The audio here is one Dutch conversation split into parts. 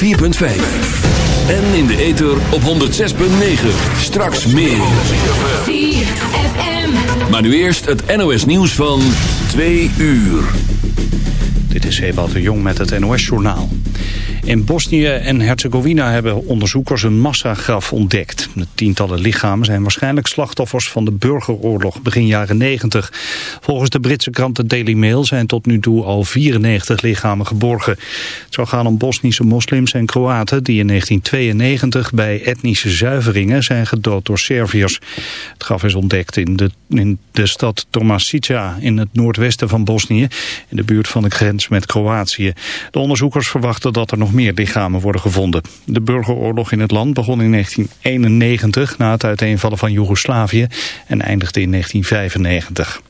104.5. En in de ether op 106.9. Straks meer. Maar nu eerst het NOS nieuws van 2 uur. Dit is Ewout de Jong met het NOS-journaal. In Bosnië en Herzegovina hebben onderzoekers een massagraf ontdekt. De tientallen lichamen zijn waarschijnlijk slachtoffers van de burgeroorlog begin jaren 90. Volgens de Britse krant The Daily Mail zijn tot nu toe al 94 lichamen geborgen. Het zou gaan om Bosnische moslims en Kroaten die in 1992 bij etnische zuiveringen zijn gedood door Serviërs. Het graf is ontdekt in de, in de stad Tomasica in het noordwesten van Bosnië, in de buurt van de grens met Kroatië. De onderzoekers verwachten dat er nog meer lichamen worden gevonden. De burgeroorlog in het land begon in 1991 na het uiteenvallen van Joegoslavië en eindigde in 1995.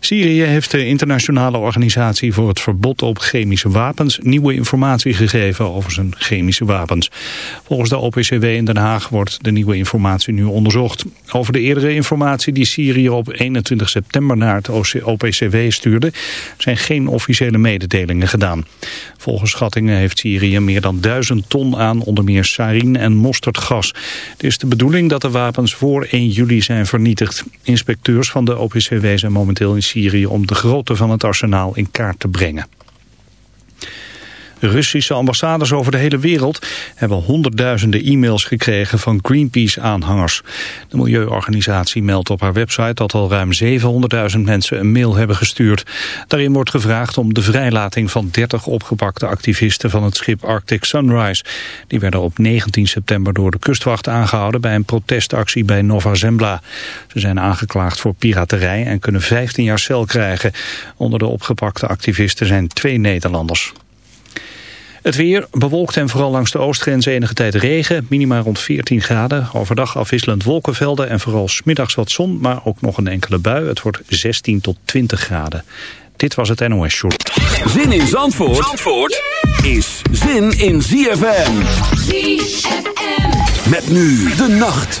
Syrië heeft de internationale organisatie voor het verbod op chemische wapens nieuwe informatie gegeven over zijn chemische wapens. Volgens de OPCW in Den Haag wordt de nieuwe informatie nu onderzocht. Over de eerdere informatie die Syrië op 21 september naar het OPCW stuurde zijn geen officiële mededelingen gedaan. Volgens schattingen heeft Syrië meer dan duizend ton aan onder meer sarin en mosterdgas. Het is de bedoeling dat de wapens voor 1 juli zijn vernietigd. Inspecteurs van de OPCW zijn momenteel in Syrië om de grootte van het arsenaal in kaart te brengen. Russische ambassades over de hele wereld hebben honderdduizenden e-mails gekregen van Greenpeace-aanhangers. De milieuorganisatie meldt op haar website dat al ruim 700.000 mensen een mail hebben gestuurd. Daarin wordt gevraagd om de vrijlating van 30 opgepakte activisten van het schip Arctic Sunrise. Die werden op 19 september door de kustwacht aangehouden bij een protestactie bij Nova Zembla. Ze zijn aangeklaagd voor piraterij en kunnen 15 jaar cel krijgen. Onder de opgepakte activisten zijn twee Nederlanders. Het weer bewolkt en vooral langs de oostgrens enige tijd regen. Minima rond 14 graden. Overdag afwisselend wolkenvelden en vooral smiddags wat zon. Maar ook nog een enkele bui. Het wordt 16 tot 20 graden. Dit was het NOS Short. Zin in Zandvoort, Zandvoort is zin in ZFM. ZFM. Met nu de nacht.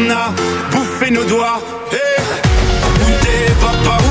a bouffé nos doigts. Hey Où t'es, papa, Où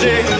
shake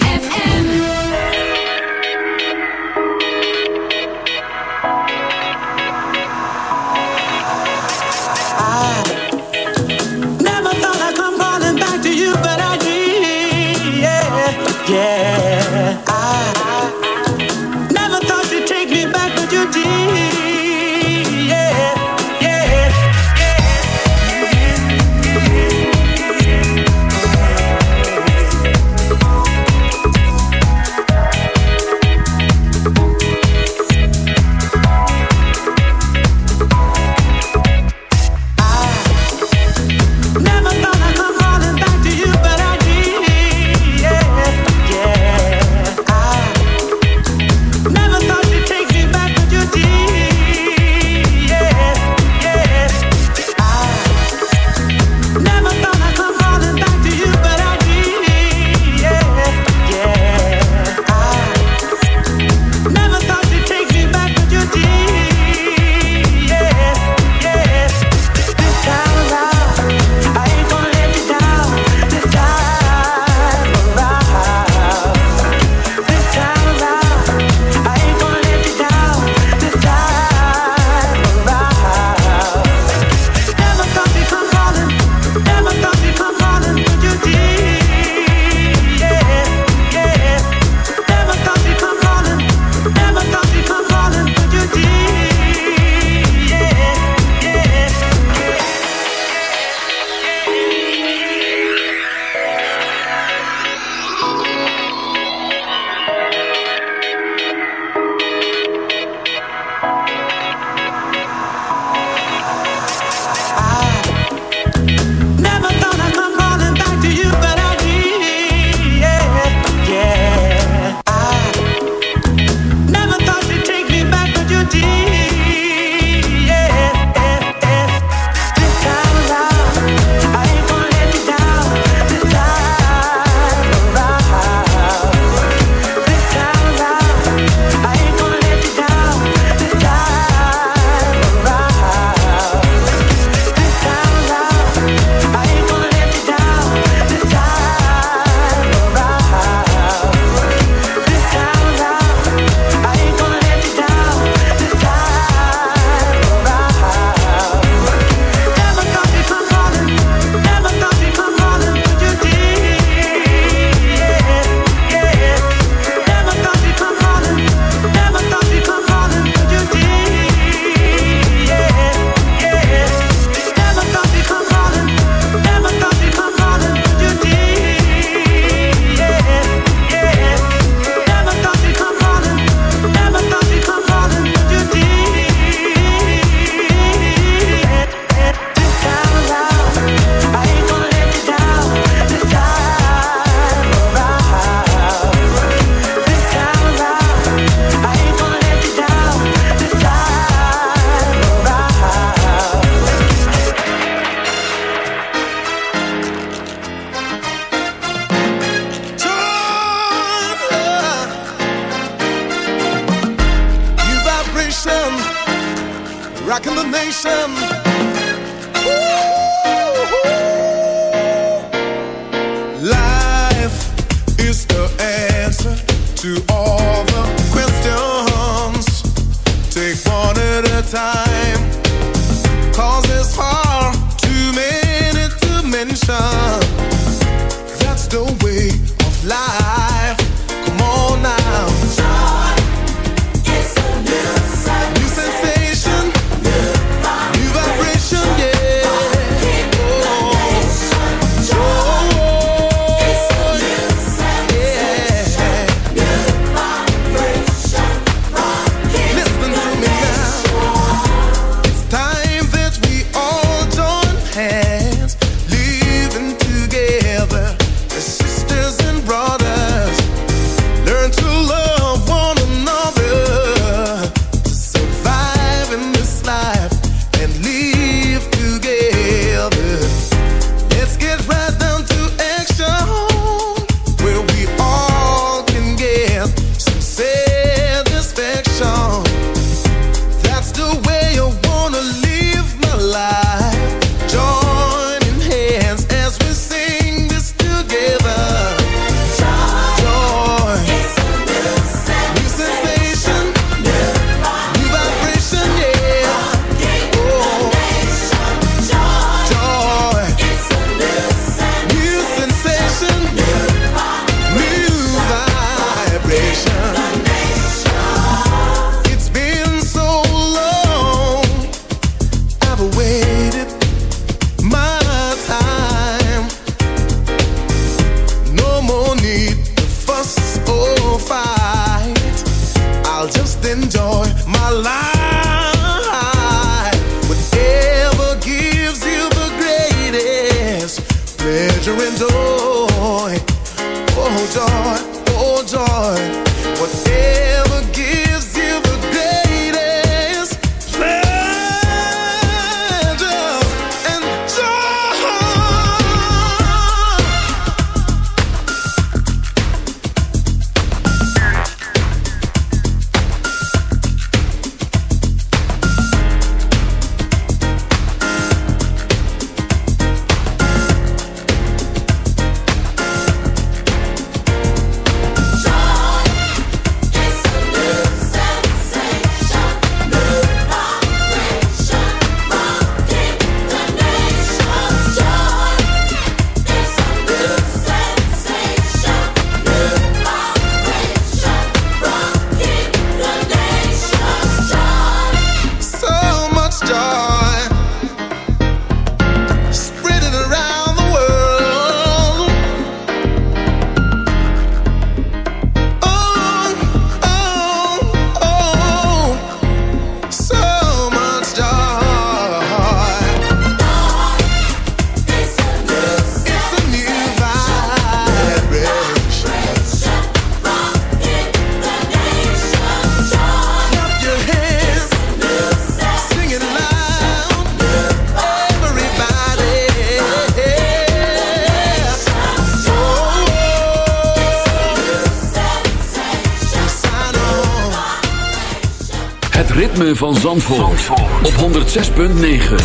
Van Zandvoort, op 106.9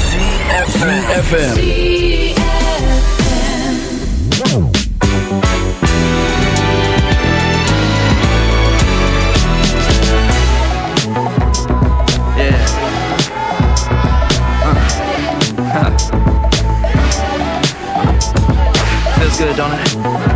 CFFM Yeah. Feels good, don't it?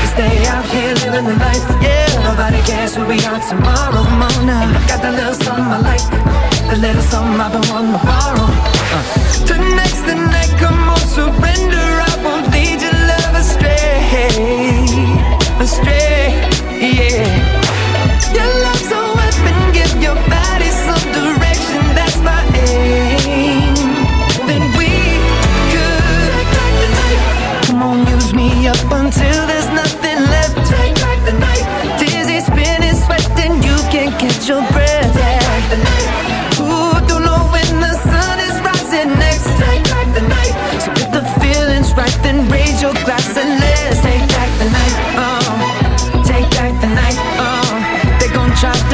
Stay out here living the life, yeah. Nobody cares who we are tomorrow morning. I got that little something I like, the little something I've been wanting to borrow. Uh. Tonight's the night, come on, surrender. I won't lead your love astray, astray, yeah. Your love's a weapon, give your body some direction. That's my aim. Then we could take the night. Come on, use me up until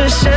should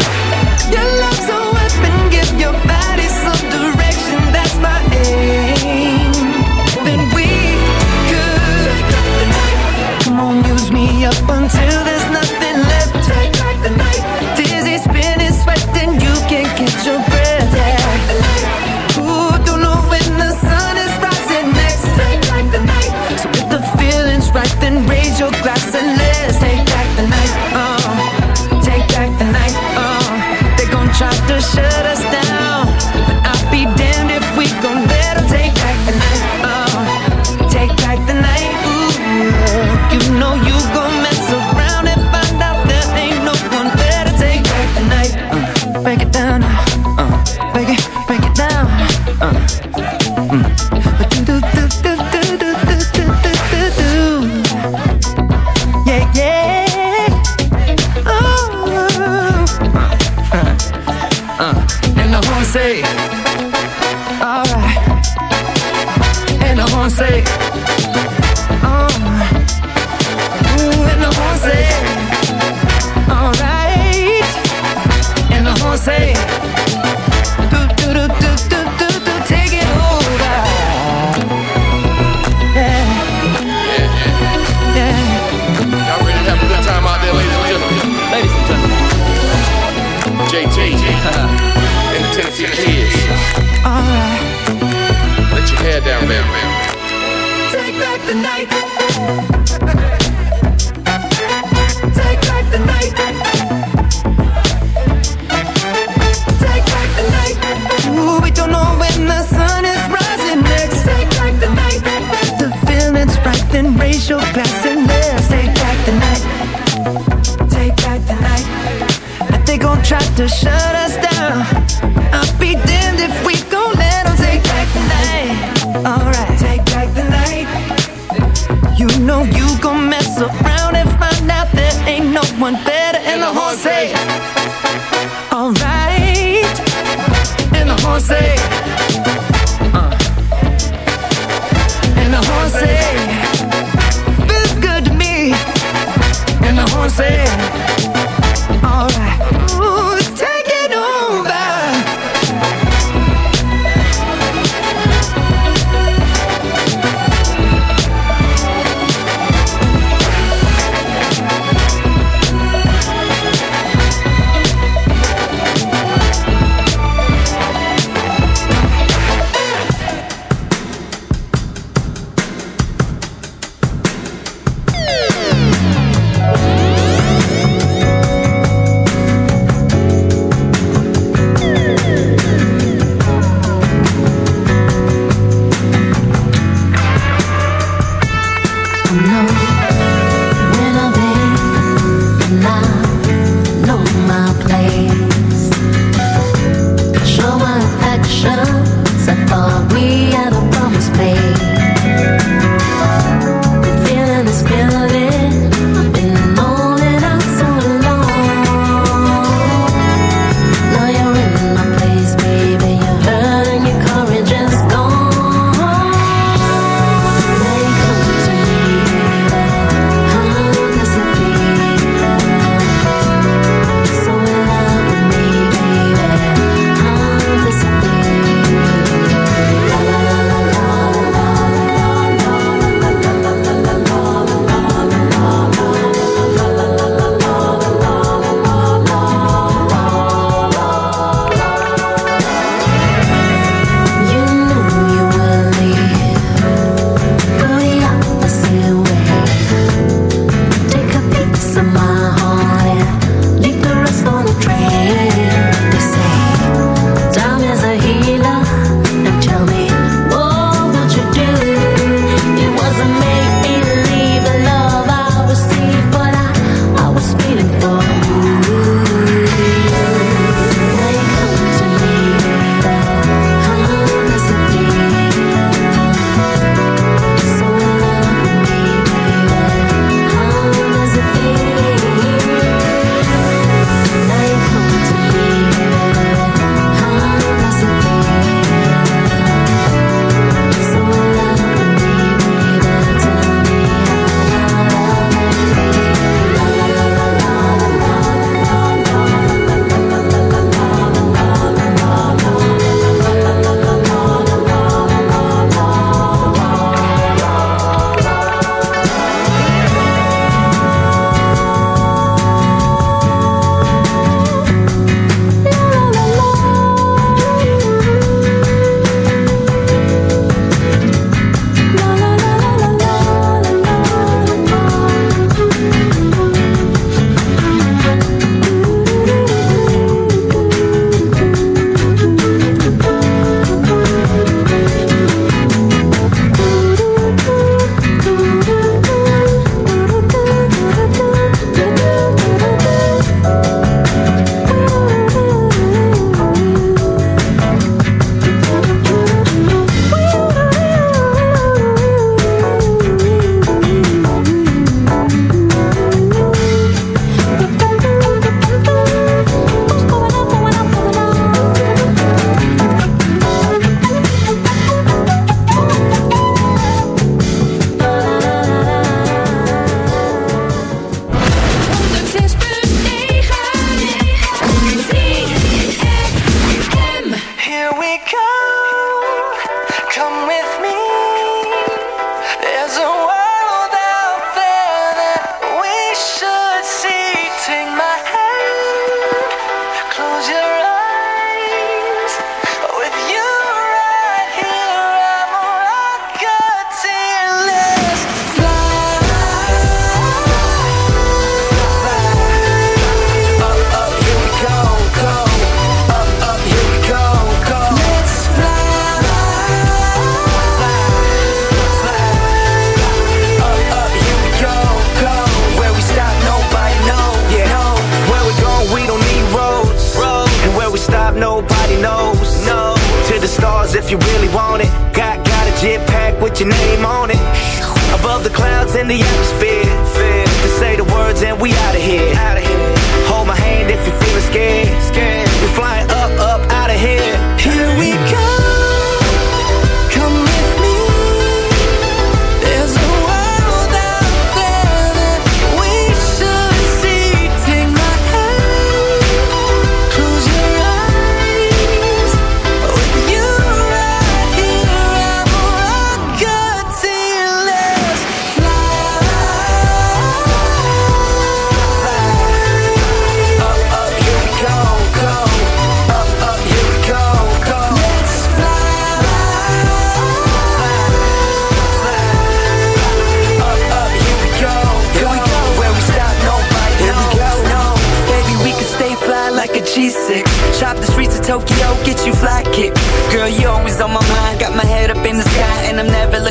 Your